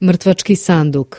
Mrtvački sanduk.